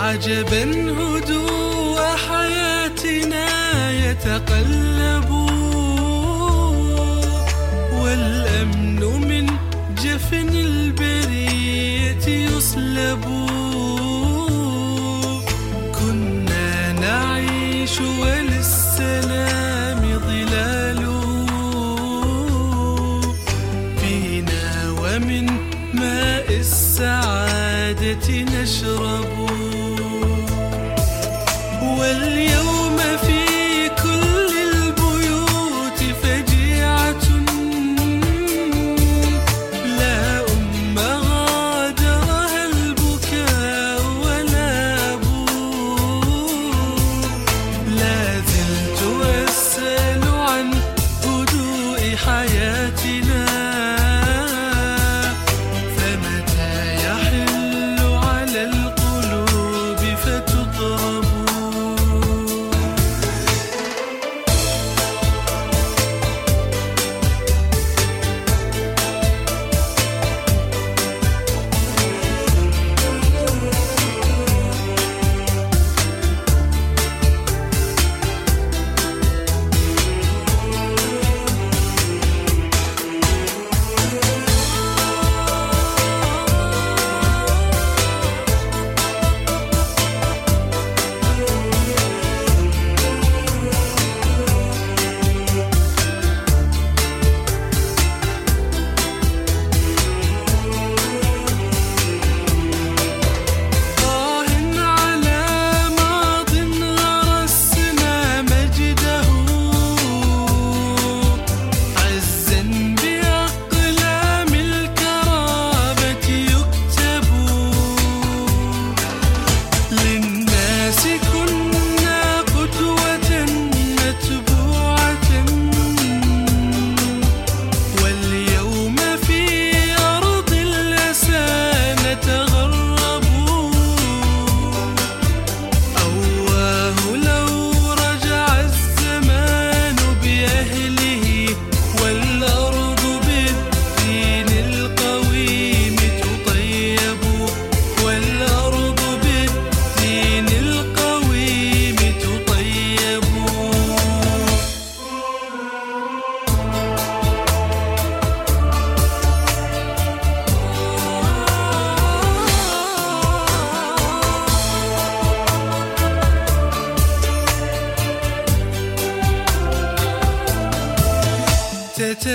عجبا هدوء حياتنا يتقلب والأمن من جفن البرية يصلب كنا نعيش وللسلام ظلال فينا ومن ماء السعادة نشرب.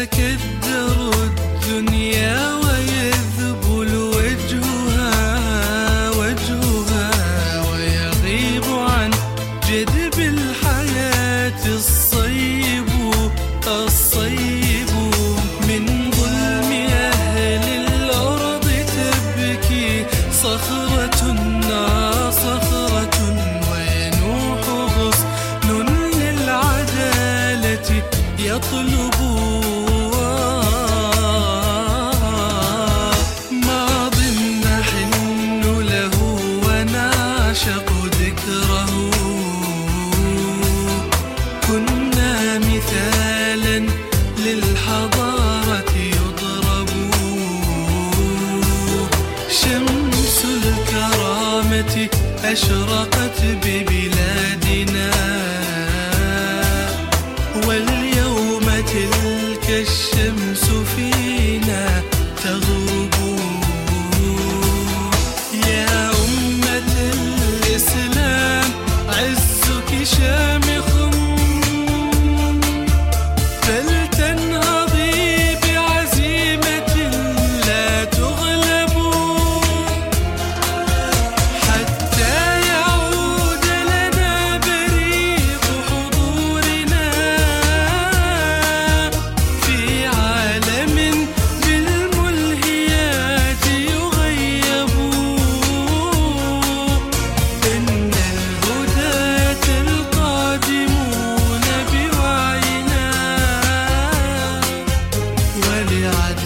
تتكدر الدنيا ويذبل وجهها وجهها ويغيب عن جدب الحياة الصيب الصيب. من ظلم أهل الأرض تبكي صخرة صخرة وينوح غصن للعدالة يطلب شمس الكرامة أشرقت ببلادنا. واليوم تلك الشمس فينا تغرب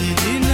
cidade de